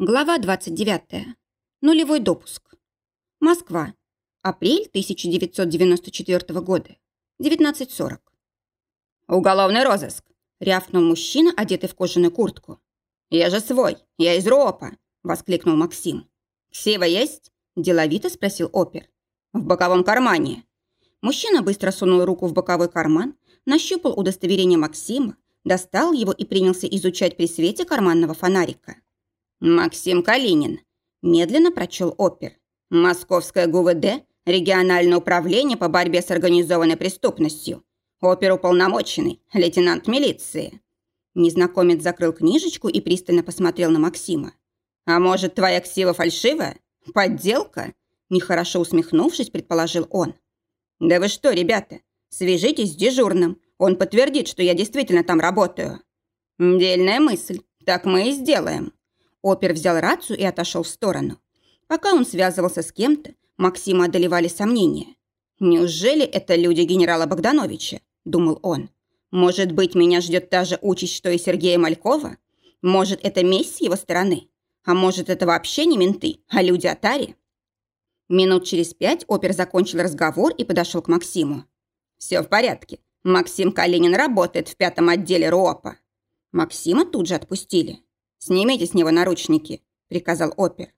Глава 29. Нулевой допуск. Москва. Апрель 1994 года. 19.40. «Уголовный розыск!» – рявкнул мужчина, одетый в кожаную куртку. «Я же свой, я из РОПа!» – воскликнул Максим. «Ксива есть?» – деловито спросил опер. «В боковом кармане». Мужчина быстро сунул руку в боковой карман, нащупал удостоверение Максима, достал его и принялся изучать при свете карманного фонарика. «Максим Калинин», – медленно прочел опер. «Московское ГУВД, региональное управление по борьбе с организованной преступностью. Оперуполномоченный, лейтенант милиции». Незнакомец закрыл книжечку и пристально посмотрел на Максима. «А может, твоя ксива фальшивая? Подделка?» Нехорошо усмехнувшись, предположил он. «Да вы что, ребята, свяжитесь с дежурным. Он подтвердит, что я действительно там работаю». «Дельная мысль. Так мы и сделаем». Опер взял рацию и отошел в сторону. Пока он связывался с кем-то, Максима одолевали сомнения. «Неужели это люди генерала Богдановича?» – думал он. «Может быть, меня ждет та же участь, что и Сергея Малькова? Может, это месть с его стороны? А может, это вообще не менты, а люди Атари?» Минут через пять опер закончил разговор и подошел к Максиму. «Все в порядке. Максим Калинин работает в пятом отделе РОПа». Максима тут же отпустили. «Снимите с него наручники», – приказал опер.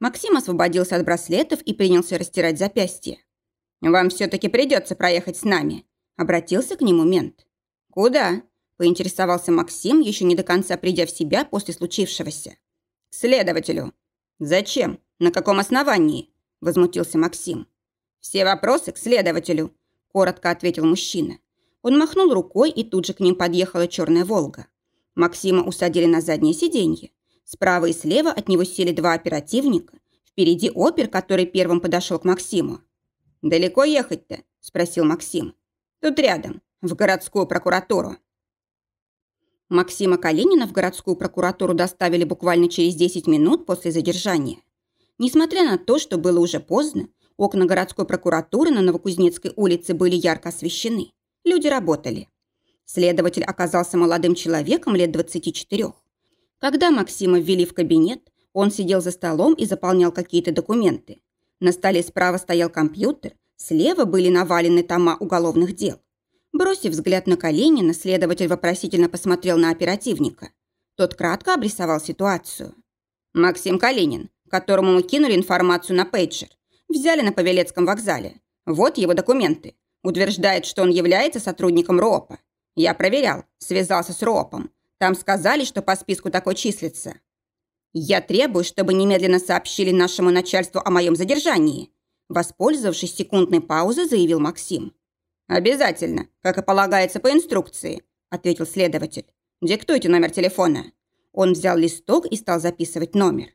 Максим освободился от браслетов и принялся растирать запястье. «Вам все-таки придется проехать с нами», – обратился к нему мент. «Куда?» – поинтересовался Максим, еще не до конца придя в себя после случившегося. «К следователю». «Зачем? На каком основании?» – возмутился Максим. «Все вопросы к следователю», – коротко ответил мужчина. Он махнул рукой, и тут же к ним подъехала черная «Волга». Максима усадили на заднее сиденье. Справа и слева от него сели два оперативника. Впереди опер, который первым подошел к Максиму. «Далеко ехать-то?» – спросил Максим. «Тут рядом, в городскую прокуратуру». Максима Калинина в городскую прокуратуру доставили буквально через 10 минут после задержания. Несмотря на то, что было уже поздно, окна городской прокуратуры на Новокузнецкой улице были ярко освещены. Люди работали. Следователь оказался молодым человеком лет 24. Когда Максима ввели в кабинет, он сидел за столом и заполнял какие-то документы. На столе справа стоял компьютер, слева были навалены тома уголовных дел. Бросив взгляд на Калинина, следователь вопросительно посмотрел на оперативника. Тот кратко обрисовал ситуацию. «Максим Калинин, которому мы кинули информацию на пейджер. Взяли на Павелецком вокзале. Вот его документы. Утверждает, что он является сотрудником РОПа. Я проверял, связался с РОПом. Там сказали, что по списку такой числится. Я требую, чтобы немедленно сообщили нашему начальству о моем задержании. Воспользовавшись секундной паузой, заявил Максим. «Обязательно, как и полагается по инструкции», ответил следователь. «Диктуйте номер телефона». Он взял листок и стал записывать номер.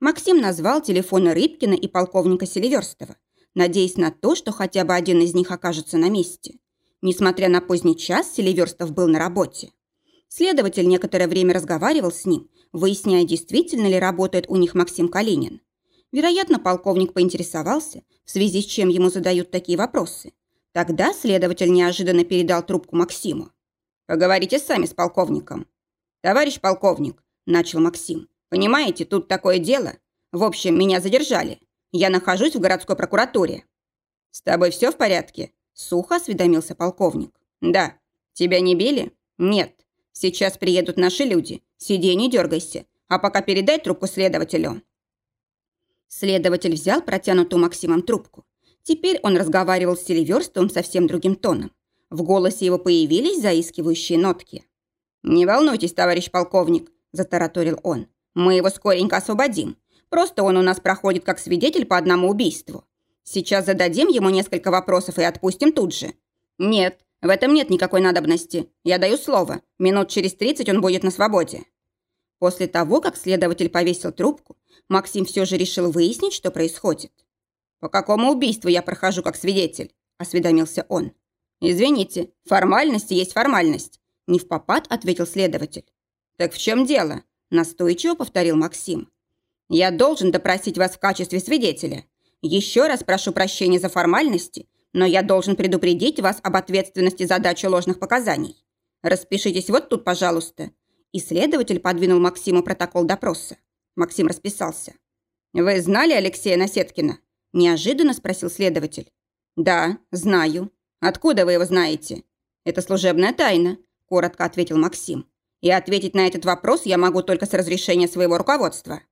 Максим назвал телефоны Рыбкина и полковника Селиверстова, надеясь на то, что хотя бы один из них окажется на месте. Несмотря на поздний час, Селиверстов был на работе. Следователь некоторое время разговаривал с ним, выясняя, действительно ли работает у них Максим Калинин. Вероятно, полковник поинтересовался, в связи с чем ему задают такие вопросы. Тогда следователь неожиданно передал трубку Максиму. «Поговорите сами с полковником». «Товарищ полковник», – начал Максим, – «понимаете, тут такое дело. В общем, меня задержали. Я нахожусь в городской прокуратуре». «С тобой все в порядке?» Сухо осведомился полковник. «Да. Тебя не били?» «Нет. Сейчас приедут наши люди. Сиди не дергайся. А пока передай трубку следователю». Следователь взял протянутую Максимом трубку. Теперь он разговаривал с Селиверстовым совсем другим тоном. В голосе его появились заискивающие нотки. «Не волнуйтесь, товарищ полковник», – затараторил он. «Мы его скоренько освободим. Просто он у нас проходит как свидетель по одному убийству. Сейчас зададим ему несколько вопросов и отпустим тут же. Нет, в этом нет никакой надобности. Я даю слово. Минут через 30 он будет на свободе. После того, как следователь повесил трубку, Максим все же решил выяснить, что происходит. «По какому убийству я прохожу как свидетель?» – осведомился он. «Извините, формальность есть формальность», – не в попад ответил следователь. «Так в чем дело?» – настойчиво повторил Максим. «Я должен допросить вас в качестве свидетеля. Еще раз прошу прощения за формальности, но я должен предупредить вас об ответственности за дачу ложных показаний. Распишитесь вот тут, пожалуйста». Исследователь подвинул Максиму протокол допроса. Максим расписался. «Вы знали Алексея Насеткина?» – неожиданно спросил следователь. «Да, знаю. Откуда вы его знаете?» «Это служебная тайна», – коротко ответил Максим. «И ответить на этот вопрос я могу только с разрешения своего руководства».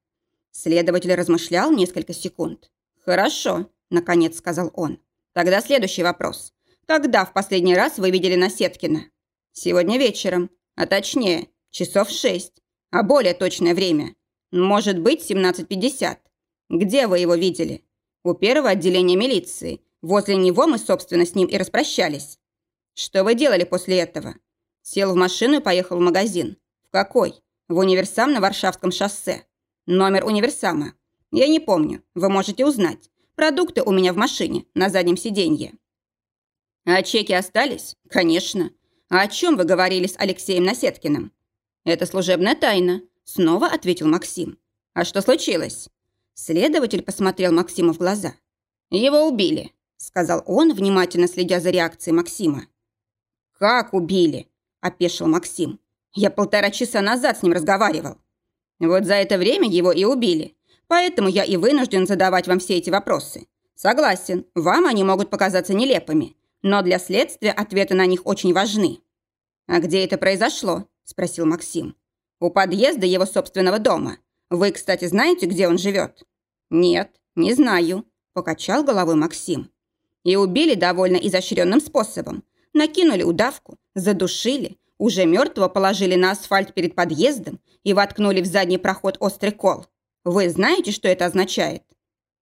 Следователь размышлял несколько секунд. «Хорошо», – наконец сказал он. «Тогда следующий вопрос. Когда в последний раз вы видели Насеткина?» «Сегодня вечером. А точнее, часов шесть. А более точное время. Может быть, 17.50. Где вы его видели? У первого отделения милиции. Возле него мы, собственно, с ним и распрощались. Что вы делали после этого? Сел в машину и поехал в магазин. В какой? В универсам на Варшавском шоссе. Номер универсама. Я не помню. Вы можете узнать. Продукты у меня в машине, на заднем сиденье. А чеки остались? Конечно. А о чем вы говорили с Алексеем Насеткиным? Это служебная тайна, снова ответил Максим. А что случилось? Следователь посмотрел Максиму в глаза. «Его убили», – сказал он, внимательно следя за реакцией Максима. «Как убили?» – опешил Максим. «Я полтора часа назад с ним разговаривал. Вот за это время его и убили. Поэтому я и вынужден задавать вам все эти вопросы. Согласен, вам они могут показаться нелепыми, но для следствия ответы на них очень важны». «А где это произошло?» – спросил Максим. «У подъезда его собственного дома. Вы, кстати, знаете, где он живет?» «Нет, не знаю», – покачал головой Максим. «И убили довольно изощренным способом. Накинули удавку, задушили, уже мертвого положили на асфальт перед подъездом и воткнули в задний проход острый кол. Вы знаете, что это означает?»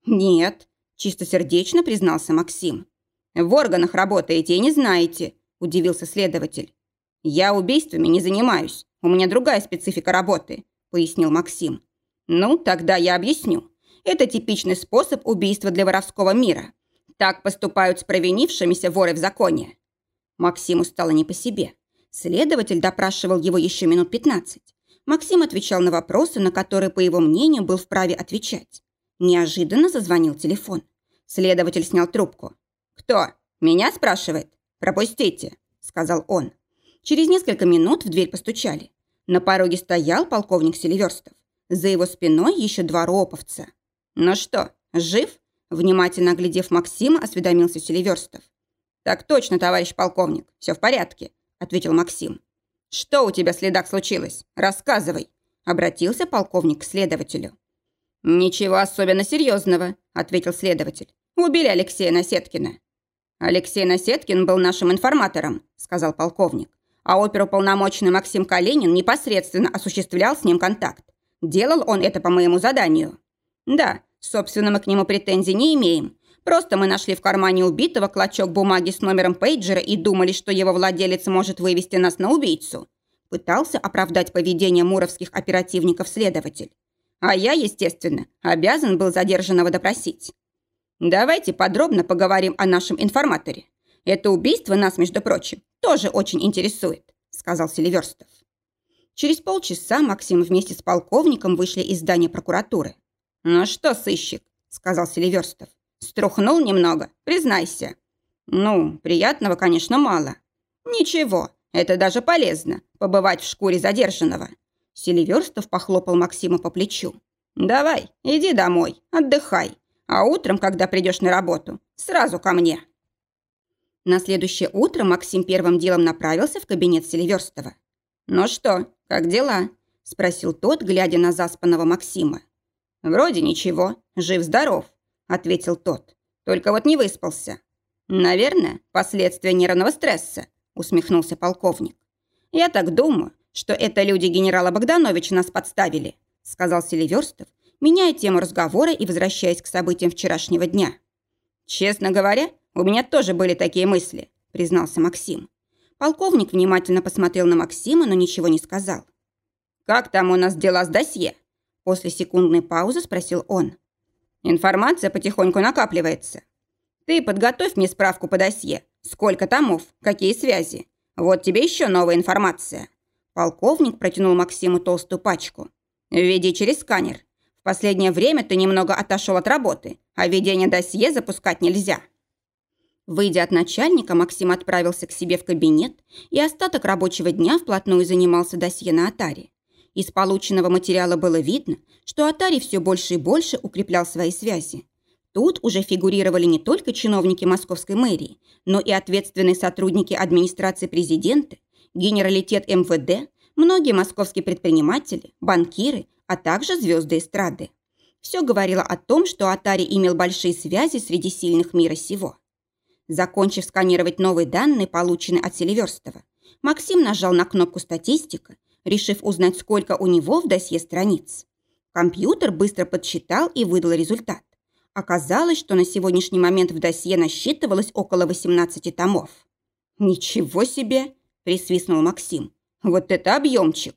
«Нет», – чистосердечно признался Максим. «В органах работаете и не знаете», – удивился следователь. «Я убийствами не занимаюсь. У меня другая специфика работы», – пояснил Максим. «Ну, тогда я объясню. Это типичный способ убийства для воровского мира. Так поступают с провинившимися воры в законе. Максиму стало не по себе. Следователь допрашивал его еще минут 15. Максим отвечал на вопросы, на которые, по его мнению, был вправе отвечать. Неожиданно зазвонил телефон. Следователь снял трубку. «Кто? Меня спрашивает? Пропустите», — сказал он. Через несколько минут в дверь постучали. На пороге стоял полковник Селиверстов. За его спиной еще два роповца. «Ну что, жив?» Внимательно оглядев Максима, осведомился Селиверстов. «Так точно, товарищ полковник, все в порядке», – ответил Максим. «Что у тебя, следак, случилось? Рассказывай», – обратился полковник к следователю. «Ничего особенно серьезного», – ответил следователь. «Убили Алексея Насеткина». «Алексей Насеткин был нашим информатором», – сказал полковник. «А оперуполномоченный Максим Калинин непосредственно осуществлял с ним контакт. Делал он это по моему заданию». «Да, Собственно, мы к нему претензий не имеем. Просто мы нашли в кармане убитого клочок бумаги с номером пейджера и думали, что его владелец может вывести нас на убийцу. Пытался оправдать поведение муровских оперативников следователь. А я, естественно, обязан был задержанного допросить. Давайте подробно поговорим о нашем информаторе. Это убийство нас, между прочим, тоже очень интересует, сказал Селиверстов. Через полчаса Максим вместе с полковником вышли из здания прокуратуры. «Ну что, сыщик?» – сказал Селиверстов. «Струхнул немного, признайся». «Ну, приятного, конечно, мало». «Ничего, это даже полезно – побывать в шкуре задержанного». Селиверстов похлопал Максима по плечу. «Давай, иди домой, отдыхай. А утром, когда придешь на работу, сразу ко мне». На следующее утро Максим первым делом направился в кабинет Селиверстова. «Ну что, как дела?» – спросил тот, глядя на заспанного Максима. «Вроде ничего, жив-здоров», – ответил тот. «Только вот не выспался». «Наверное, последствия нервного стресса», – усмехнулся полковник. «Я так думаю, что это люди генерала Богдановича нас подставили», – сказал Селиверстов, меняя тему разговора и возвращаясь к событиям вчерашнего дня. «Честно говоря, у меня тоже были такие мысли», – признался Максим. Полковник внимательно посмотрел на Максима, но ничего не сказал. «Как там у нас дела с досье?» После секундной паузы спросил он. «Информация потихоньку накапливается. Ты подготовь мне справку по досье. Сколько томов, какие связи. Вот тебе еще новая информация». Полковник протянул Максиму толстую пачку. «Введи через сканер. В последнее время ты немного отошел от работы, а ведение досье запускать нельзя». Выйдя от начальника, Максим отправился к себе в кабинет и остаток рабочего дня вплотную занимался досье на Атаре. Из полученного материала было видно, что Атари все больше и больше укреплял свои связи. Тут уже фигурировали не только чиновники московской мэрии, но и ответственные сотрудники администрации президента, генералитет МВД, многие московские предприниматели, банкиры, а также звезды эстрады. Все говорило о том, что Атари имел большие связи среди сильных мира сего. Закончив сканировать новые данные, полученные от Селиверстова, Максим нажал на кнопку «Статистика», решив узнать, сколько у него в досье страниц. Компьютер быстро подсчитал и выдал результат. Оказалось, что на сегодняшний момент в досье насчитывалось около 18 томов. «Ничего себе!» – присвистнул Максим. «Вот это объемчик!»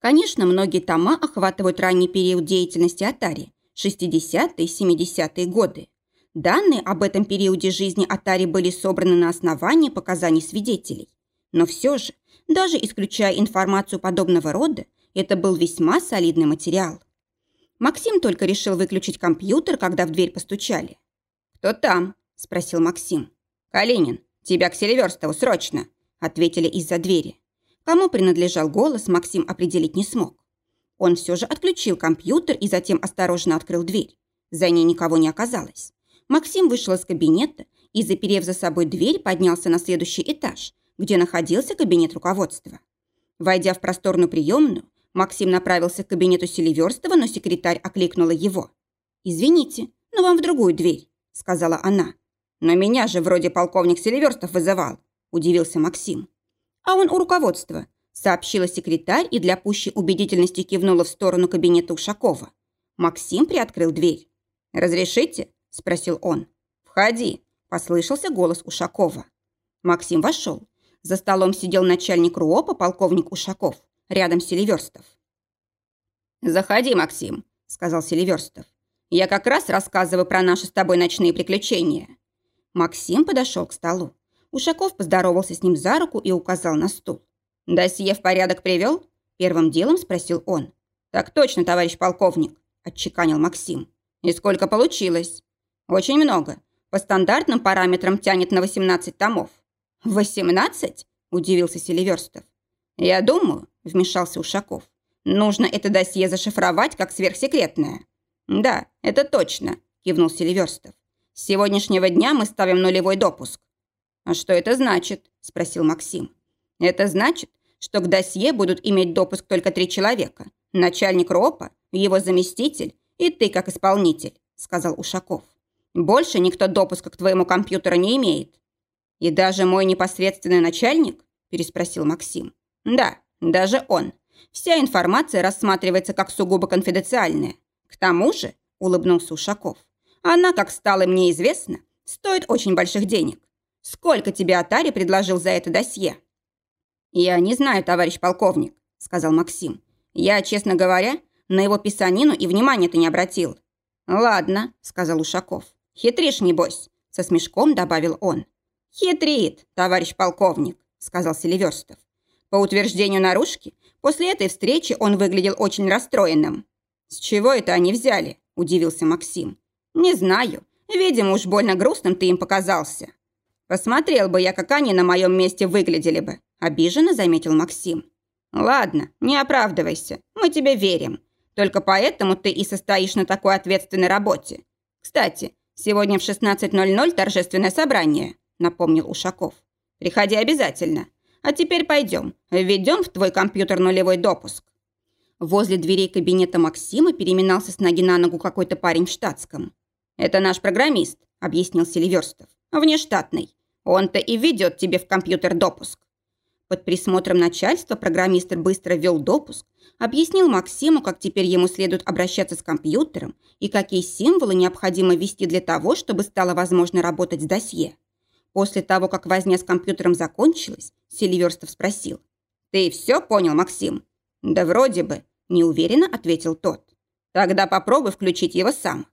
Конечно, многие тома охватывают ранний период деятельности Атари – 60-е и 70-е годы. Данные об этом периоде жизни Атари были собраны на основании показаний свидетелей. Но все же, даже исключая информацию подобного рода, это был весьма солидный материал. Максим только решил выключить компьютер, когда в дверь постучали. «Кто там?» – спросил Максим. «Калинин, тебя к Селиверстову срочно!» – ответили из-за двери. Кому принадлежал голос, Максим определить не смог. Он все же отключил компьютер и затем осторожно открыл дверь. За ней никого не оказалось. Максим вышел из кабинета и, заперев за собой дверь, поднялся на следующий этаж, где находился кабинет руководства. Войдя в просторную приемную, Максим направился к кабинету Селиверстова, но секретарь окликнула его. «Извините, но вам в другую дверь», — сказала она. «Но меня же вроде полковник Селиверстов вызывал», — удивился Максим. «А он у руководства», — сообщила секретарь и для пущей убедительности кивнула в сторону кабинета Ушакова. Максим приоткрыл дверь. «Разрешите?» – спросил он. «Входи», – послышался голос Ушакова. Максим вошел. За столом сидел начальник РУОПа, полковник Ушаков, рядом Селиверстов. «Заходи, Максим», – сказал Селиверстов. «Я как раз рассказываю про наши с тобой ночные приключения». Максим подошел к столу. Ушаков поздоровался с ним за руку и указал на стул. «Досье в порядок привел?» – первым делом спросил он. «Так точно, товарищ полковник», – отчеканил Максим. «И сколько получилось?» «Очень много. По стандартным параметрам тянет на 18 томов». «18?» – удивился Селиверстов. «Я думаю», – вмешался Ушаков, «нужно это досье зашифровать как сверхсекретное». «Да, это точно», – кивнул Селиверстов. «С сегодняшнего дня мы ставим нулевой допуск». «А что это значит?» – спросил Максим. «Это значит, что к досье будут иметь допуск только три человека. Начальник РОПа, его заместитель и ты как исполнитель», – сказал Ушаков. «Больше никто допуска к твоему компьютеру не имеет». «И даже мой непосредственный начальник?» – переспросил Максим. «Да, даже он. Вся информация рассматривается как сугубо конфиденциальная. К тому же», – улыбнулся Ушаков, «она, как стало мне известно, стоит очень больших денег. Сколько тебе Атари предложил за это досье?» «Я не знаю, товарищ полковник», – сказал Максим. «Я, честно говоря, на его писанину и внимания ты не обратил». «Ладно», – сказал Ушаков. «Хитришь, небось», – со смешком добавил он. «Хитрит, товарищ полковник», – сказал Селиверстов. По утверждению наружки, после этой встречи он выглядел очень расстроенным. «С чего это они взяли?» – удивился Максим. «Не знаю. Видимо, уж больно грустным ты им показался». «Посмотрел бы я, как они на моем месте выглядели бы», – обиженно заметил Максим. «Ладно, не оправдывайся. Мы тебе верим. Только поэтому ты и состоишь на такой ответственной работе. Кстати, сегодня в 16.00 торжественное собрание», – напомнил Ушаков. «Приходи обязательно. А теперь пойдем. Введем в твой компьютер нулевой допуск». Возле дверей кабинета Максима переминался с ноги на ногу какой-то парень в штатском. «Это наш программист», – объяснил Селиверстов. «Внештатный. Он-то и введет тебе в компьютер допуск». Под присмотром начальства программист быстро ввел допуск, объяснил Максиму, как теперь ему следует обращаться с компьютером и какие символы необходимо ввести для того, чтобы стало возможно работать с досье. После того, как возня с компьютером закончилась, Сильверстов спросил. «Ты все понял, Максим?» «Да вроде бы», – неуверенно ответил тот. «Тогда попробуй включить его сам».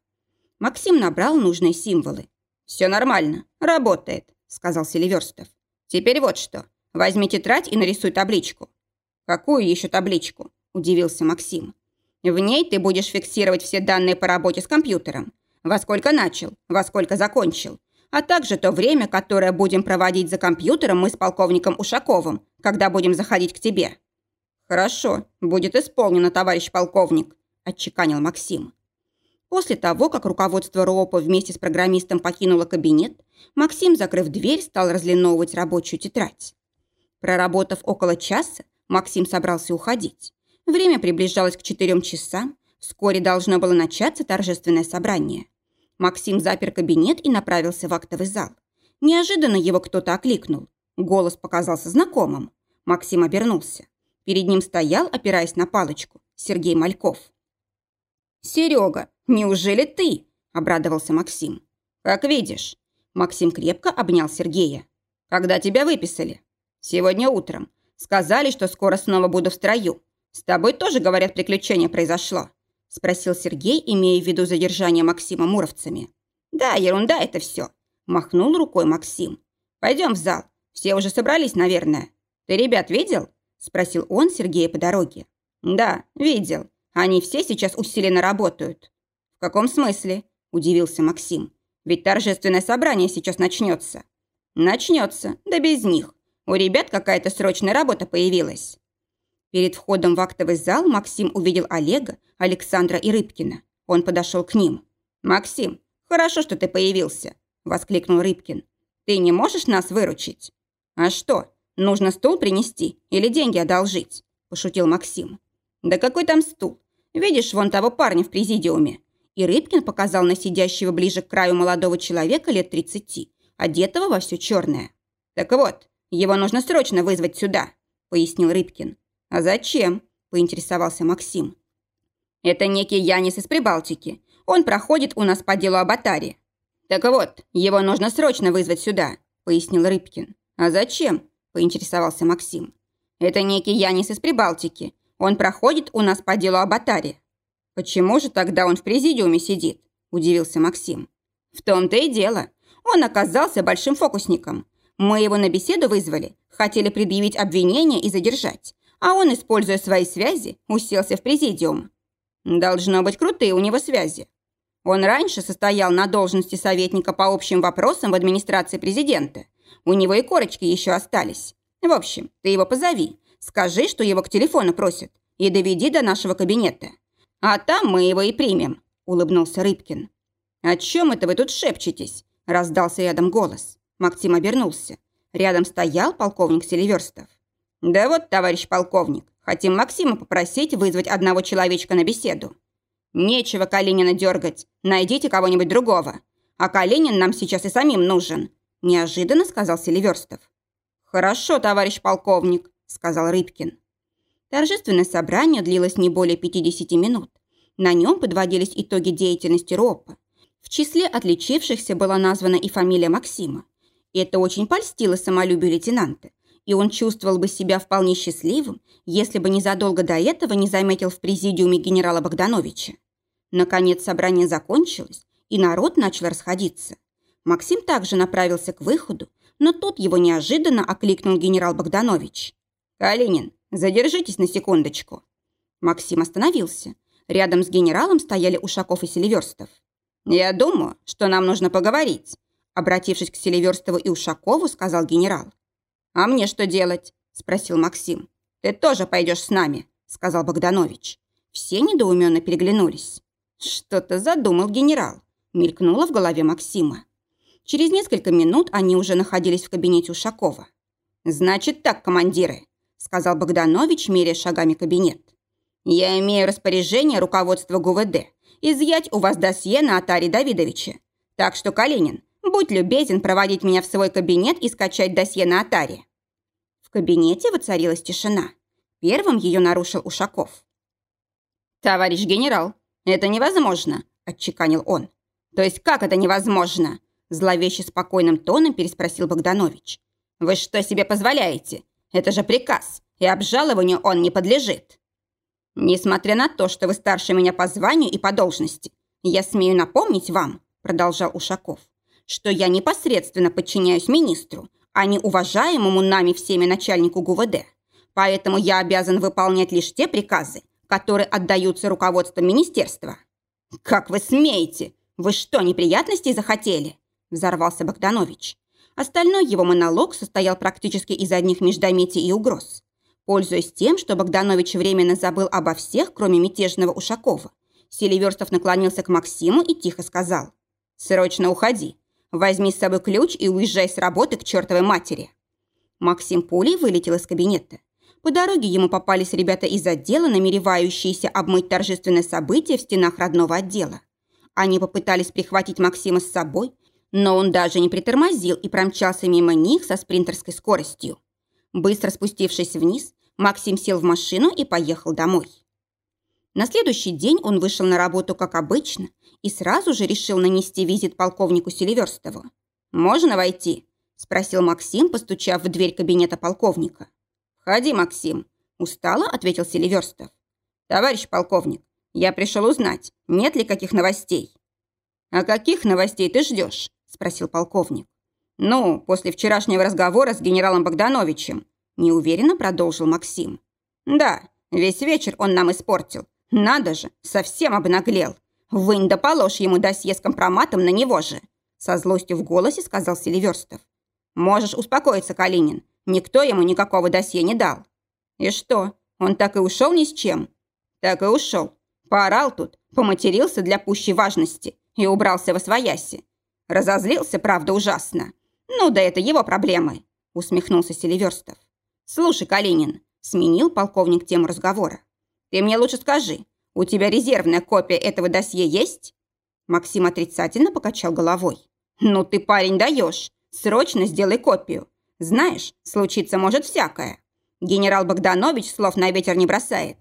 Максим набрал нужные символы. «Все нормально, работает», – сказал Селиверстов. «Теперь вот что. Возьми тетрадь и нарисуй табличку». «Какую еще табличку?» – удивился Максим. «В ней ты будешь фиксировать все данные по работе с компьютером. Во сколько начал, во сколько закончил, а также то время, которое будем проводить за компьютером мы с полковником Ушаковым, когда будем заходить к тебе». «Хорошо, будет исполнено, товарищ полковник», – отчеканил Максим. После того, как руководство РОПа вместе с программистом покинуло кабинет, Максим, закрыв дверь, стал разлиновывать рабочую тетрадь. Проработав около часа, Максим собрался уходить. Время приближалось к четырем часам. Вскоре должно было начаться торжественное собрание. Максим запер кабинет и направился в актовый зал. Неожиданно его кто-то окликнул. Голос показался знакомым. Максим обернулся. Перед ним стоял, опираясь на палочку, Сергей Мальков. «Серега, неужели ты?» – обрадовался Максим. «Как видишь». Максим крепко обнял Сергея. «Когда тебя выписали?» «Сегодня утром. Сказали, что скоро снова буду в строю. С тобой тоже, говорят, приключение произошло?» – спросил Сергей, имея в виду задержание Максима муровцами. «Да, ерунда это все», – махнул рукой Максим. «Пойдем в зал. Все уже собрались, наверное. Ты ребят видел?» – спросил он Сергея по дороге. «Да, видел. Они все сейчас усиленно работают». «В каком смысле?» – удивился Максим. «Ведь торжественное собрание сейчас начнется». «Начнется, да без них. У ребят какая-то срочная работа появилась». Перед входом в актовый зал Максим увидел Олега, Александра и Рыбкина. Он подошел к ним. «Максим, хорошо, что ты появился», – воскликнул Рыбкин. «Ты не можешь нас выручить?» «А что, нужно стул принести или деньги одолжить?» – пошутил Максим. «Да какой там стул? Видишь вон того парня в президиуме?» И Рыбкин показал на сидящего ближе к краю молодого человека лет 30, одетого во все черное. «Так вот, его нужно срочно вызвать сюда», – пояснил Рыбкин. «А зачем?» – поинтересовался Максим. «Это некий Янис из Прибалтики. Он проходит у нас по делу об Атаре». «Так вот, его нужно срочно вызвать сюда», – пояснил Рыбкин. «А зачем?» – поинтересовался Максим. «Это некий Янис из Прибалтики. Он проходит у нас по делу об Атаре». «Почему же тогда он в президиуме сидит?» – удивился Максим. «В том-то и дело. Он оказался большим фокусником. Мы его на беседу вызвали, хотели предъявить обвинение и задержать а он, используя свои связи, уселся в президиум. Должно быть крутые у него связи. Он раньше состоял на должности советника по общим вопросам в администрации президента. У него и корочки еще остались. В общем, ты его позови. Скажи, что его к телефону просят. И доведи до нашего кабинета. А там мы его и примем», – улыбнулся Рыбкин. «О чем это вы тут шепчетесь?» – раздался рядом голос. Максим обернулся. Рядом стоял полковник Селиверстов. «Да вот, товарищ полковник, хотим Максима попросить вызвать одного человечка на беседу. Нечего Калинина дергать, найдите кого-нибудь другого. А Калинин нам сейчас и самим нужен», – неожиданно сказал Селиверстов. «Хорошо, товарищ полковник», – сказал Рыбкин. Торжественное собрание длилось не более 50 минут. На нем подводились итоги деятельности РОПа. В числе отличившихся была названа и фамилия Максима. Это очень польстило самолюбию лейтенанта, и он чувствовал бы себя вполне счастливым, если бы незадолго до этого не заметил в президиуме генерала Богдановича. Наконец собрание закончилось, и народ начал расходиться. Максим также направился к выходу, но тут его неожиданно окликнул генерал Богданович. «Калинин, задержитесь на секундочку». Максим остановился. Рядом с генералом стояли Ушаков и Селиверстов. «Я думаю, что нам нужно поговорить», обратившись к Селиверстову и Ушакову, сказал генерал. «А мне что делать?» – спросил Максим. «Ты тоже пойдешь с нами», – сказал Богданович. Все недоуменно переглянулись. «Что-то задумал генерал», – мелькнуло в голове Максима. Через несколько минут они уже находились в кабинете Ушакова. «Значит так, командиры», – сказал Богданович, меряя шагами кабинет. «Я имею распоряжение руководства ГУВД изъять у вас досье на Атаре Давидовича. Так что, Калинин, Будь любезен проводить меня в свой кабинет и скачать досье на Атаре». В кабинете воцарилась тишина. Первым ее нарушил Ушаков. «Товарищ генерал, это невозможно», – отчеканил он. «То есть как это невозможно?» – зловеще спокойным тоном переспросил Богданович. «Вы что себе позволяете? Это же приказ, и обжалованию он не подлежит». «Несмотря на то, что вы старше меня по званию и по должности, я смею напомнить вам», – продолжал Ушаков, что я непосредственно подчиняюсь министру, а не уважаемому нами всеми начальнику ГУВД. Поэтому я обязан выполнять лишь те приказы, которые отдаются руководством министерства. «Как вы смеете? Вы что, неприятностей захотели?» – взорвался Богданович. Остальной его монолог состоял практически из одних междометий и угроз. Пользуясь тем, что Богданович временно забыл обо всех, кроме мятежного Ушакова, Селиверстов наклонился к Максиму и тихо сказал. «Срочно уходи. Возьми с собой ключ и уезжай с работы к чертовой матери». Максим пулей вылетел из кабинета. По дороге ему попались ребята из отдела, намеревающиеся обмыть торжественное событие в стенах родного отдела. Они попытались прихватить Максима с собой, но он даже не притормозил и промчался мимо них со спринтерской скоростью. Быстро спустившись вниз, Максим сел в машину и поехал домой. На следующий день он вышел на работу, как обычно, и сразу же решил нанести визит полковнику Селиверстову. «Можно войти?» – спросил Максим, постучав в дверь кабинета полковника. «Входи, Максим», – устало ответил Селиверстов. «Товарищ полковник, я пришел узнать, нет ли каких новостей». «А каких новостей ты ждешь?» – спросил полковник. «Ну, после вчерашнего разговора с генералом Богдановичем», – неуверенно продолжил Максим. «Да, весь вечер он нам испортил. Надо же, совсем обнаглел. Вынь да положь ему досье с компроматом на него же», – со злостью в голосе сказал Селиверстов. «Можешь успокоиться, Калинин. Никто ему никакого досье не дал». «И что, он так и ушел ни с чем?» «Так и ушел. Поорал тут, поматерился для пущей важности и убрался во свояси. Разозлился, правда, ужасно. Ну да это его проблемы, усмехнулся Селиверстов. Слушай, Калинин, сменил полковник тему разговора. Ты мне лучше скажи, у тебя резервная копия этого досье есть? Максим отрицательно покачал головой. Ну ты, парень, даешь. Срочно сделай копию. Знаешь, случиться может всякое. Генерал Богданович слов на ветер не бросает.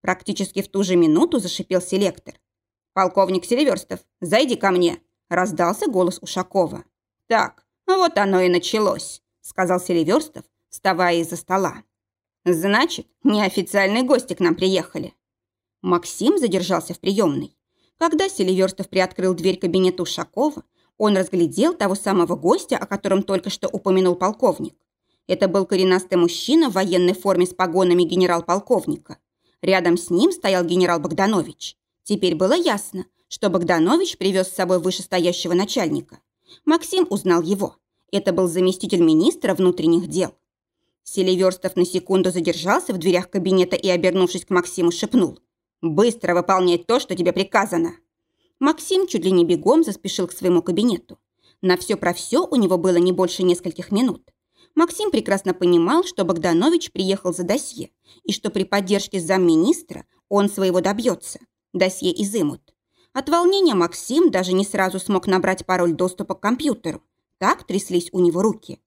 Практически в ту же минуту зашипел селектор. «Полковник Селиверстов, зайди ко мне!» – раздался голос Ушакова. «Так, вот оно и началось», – сказал Селиверстов, вставая из-за стола. «Значит, неофициальные гости к нам приехали». Максим задержался в приемной. Когда Селиверстов приоткрыл дверь кабинета Ушакова, он разглядел того самого гостя, о котором только что упомянул полковник. Это был коренастый мужчина в военной форме с погонами генерал-полковника. Рядом с ним стоял генерал Богданович. Теперь было ясно, что Богданович привез с собой вышестоящего начальника. Максим узнал его. Это был заместитель министра внутренних дел. Селиверстов на секунду задержался в дверях кабинета и, обернувшись к Максиму, шепнул. «Быстро выполняй то, что тебе приказано». Максим чуть ли не бегом заспешил к своему кабинету. На все про все у него было не больше нескольких минут. Максим прекрасно понимал, что Богданович приехал за досье, и что при поддержке замминистра он своего добьется досье изымут. От волнения Максим даже не сразу смог набрать пароль доступа к компьютеру. Так тряслись у него руки.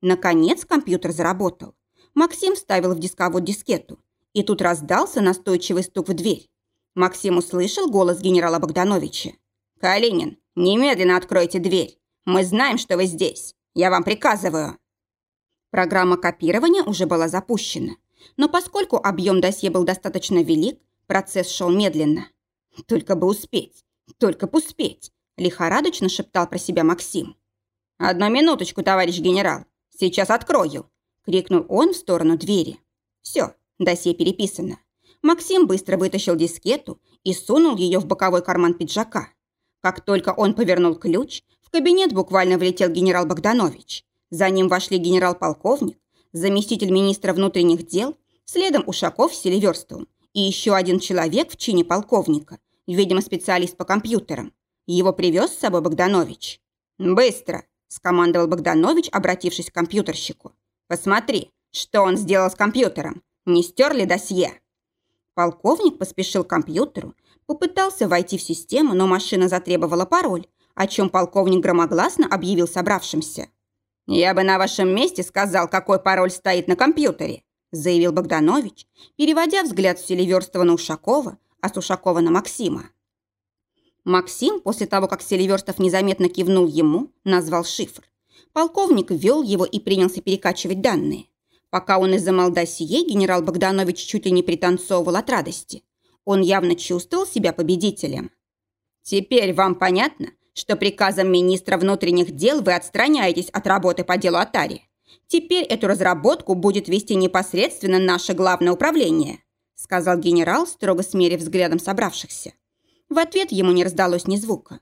Наконец компьютер заработал. Максим вставил в дисковод дискету. И тут раздался настойчивый стук в дверь. Максим услышал голос генерала Богдановича. «Калинин, немедленно откройте дверь. Мы знаем, что вы здесь. Я вам приказываю». Программа копирования уже была запущена. Но поскольку объем досье был достаточно велик, Процесс шел медленно. «Только бы успеть! Только бы успеть!» лихорадочно шептал про себя Максим. «Одну минуточку, товарищ генерал. Сейчас открою!» крикнул он в сторону двери. «Все, досье переписано». Максим быстро вытащил дискету и сунул ее в боковой карман пиджака. Как только он повернул ключ, в кабинет буквально влетел генерал Богданович. За ним вошли генерал-полковник, заместитель министра внутренних дел, следом Ушаков с Селиверстовым и еще один человек в чине полковника, видимо, специалист по компьютерам. Его привез с собой Богданович. «Быстро!» – скомандовал Богданович, обратившись к компьютерщику. «Посмотри, что он сделал с компьютером. Не стер ли досье?» Полковник поспешил к компьютеру, попытался войти в систему, но машина затребовала пароль, о чем полковник громогласно объявил собравшимся. «Я бы на вашем месте сказал, какой пароль стоит на компьютере заявил Богданович, переводя взгляд с Селиверстова на Ушакова, а с Ушакова на Максима. Максим, после того, как Селиверстов незаметно кивнул ему, назвал шифр. Полковник ввел его и принялся перекачивать данные. Пока он изымал досье, генерал Богданович чуть ли не пританцовывал от радости. Он явно чувствовал себя победителем. «Теперь вам понятно, что приказом министра внутренних дел вы отстраняетесь от работы по делу Атари?» Теперь эту разработку будет вести непосредственно наше главное управление», сказал генерал, строго смерив взглядом собравшихся. В ответ ему не раздалось ни звука.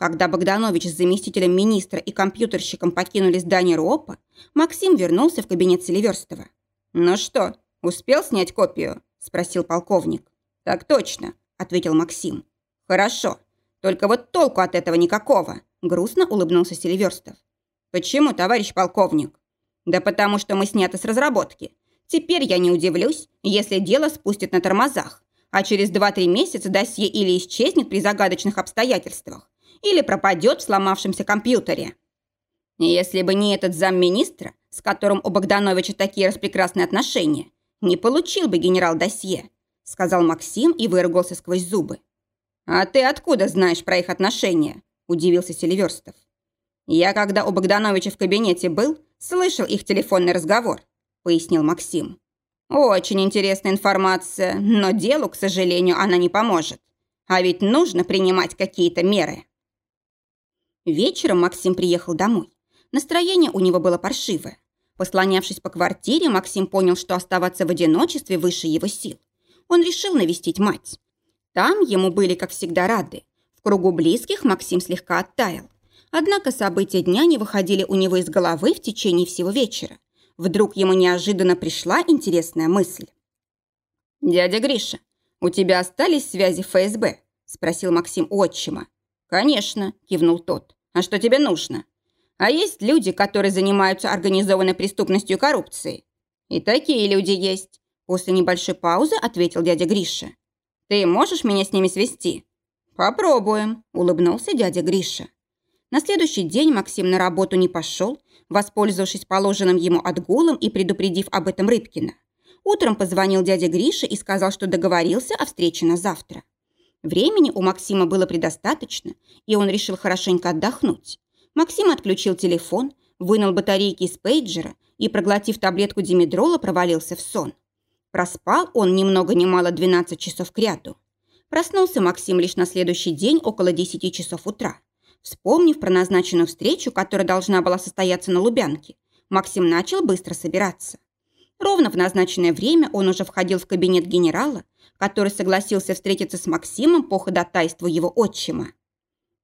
Когда Богданович с заместителем министра и компьютерщиком покинули здание РОПа, Максим вернулся в кабинет Селиверстова. «Ну что, Успел снять копию?» – спросил полковник. «Так точно», – ответил Максим. «Хорошо. Только вот толку от этого никакого», – грустно улыбнулся Селиверстов. «Почему, товарищ полковник?» «Да потому что мы сняты с разработки. Теперь я не удивлюсь, если дело спустят на тормозах, а через 2-3 месяца досье или исчезнет при загадочных обстоятельствах, или пропадет в сломавшемся компьютере. Если бы не этот замминистра, с которым у Богдановича такие распрекрасные отношения, не получил бы генерал досье, сказал Максим и выругался сквозь зубы. «А ты откуда знаешь про их отношения?» – удивился Селиверстов. «Я, когда у Богдановича в кабинете был, слышал их телефонный разговор», – пояснил Максим. «Очень интересная информация, но делу, к сожалению, она не поможет. А ведь нужно принимать какие-то меры». Вечером Максим приехал домой. Настроение у него было паршивое. Послонявшись по квартире, Максим понял, что оставаться в одиночестве выше его сил. Он решил навестить мать. Там ему были, как всегда, рады. В кругу близких Максим слегка оттаял. Однако события дня не выходили у него из головы в течение всего вечера. Вдруг ему неожиданно пришла интересная мысль. «Дядя Гриша, у тебя остались связи ФСБ?» – спросил Максим у отчима. «Конечно», – кивнул тот. «А что тебе нужно?» А есть люди, которые занимаются организованной преступностью и коррупцией. И такие люди есть. После небольшой паузы ответил дядя Гриша. Ты можешь меня с ними свести? Попробуем, улыбнулся дядя Гриша. На следующий день Максим на работу не пошел, воспользовавшись положенным ему отгулом и предупредив об этом Рыбкина. Утром позвонил дядя Гриша и сказал, что договорился о встрече на завтра. Времени у Максима было предостаточно, и он решил хорошенько отдохнуть. Максим отключил телефон, вынул батарейки из пейджера и, проглотив таблетку димедрола, провалился в сон. Проспал он ни много мало 12 часов кряду. Проснулся Максим лишь на следующий день около 10 часов утра. Вспомнив про назначенную встречу, которая должна была состояться на Лубянке, Максим начал быстро собираться. Ровно в назначенное время он уже входил в кабинет генерала, который согласился встретиться с Максимом по ходатайству его отчима.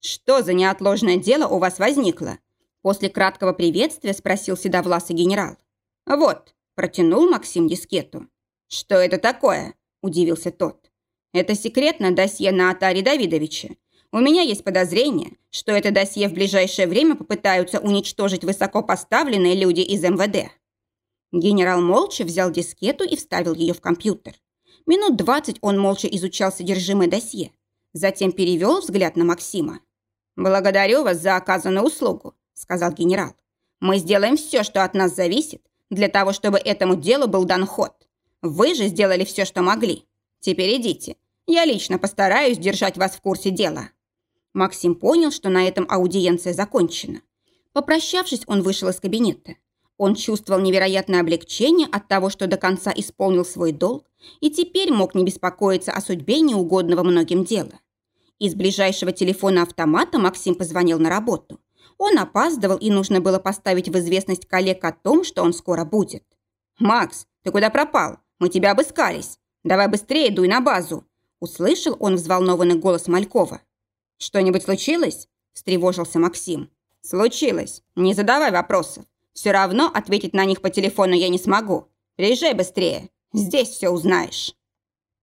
«Что за неотложное дело у вас возникло?» После краткого приветствия спросил седовласый генерал. «Вот», – протянул Максим дискету. «Что это такое?» – удивился тот. «Это секретное досье на Атаре Давидовича. У меня есть подозрение, что это досье в ближайшее время попытаются уничтожить высокопоставленные люди из МВД». Генерал молча взял дискету и вставил ее в компьютер. Минут двадцать он молча изучал содержимое досье. Затем перевел взгляд на Максима. «Благодарю вас за оказанную услугу», – сказал генерал. «Мы сделаем все, что от нас зависит, для того, чтобы этому делу был дан ход. Вы же сделали все, что могли. Теперь идите. Я лично постараюсь держать вас в курсе дела». Максим понял, что на этом аудиенция закончена. Попрощавшись, он вышел из кабинета. Он чувствовал невероятное облегчение от того, что до конца исполнил свой долг и теперь мог не беспокоиться о судьбе неугодного многим дела. Из ближайшего телефона автомата Максим позвонил на работу. Он опаздывал, и нужно было поставить в известность коллег о том, что он скоро будет. «Макс, ты куда пропал? Мы тебя обыскались. Давай быстрее дуй на базу!» Услышал он взволнованный голос Малькова. «Что-нибудь случилось?» – встревожился Максим. «Случилось. Не задавай вопросов. Все равно ответить на них по телефону я не смогу. Приезжай быстрее. Здесь все узнаешь».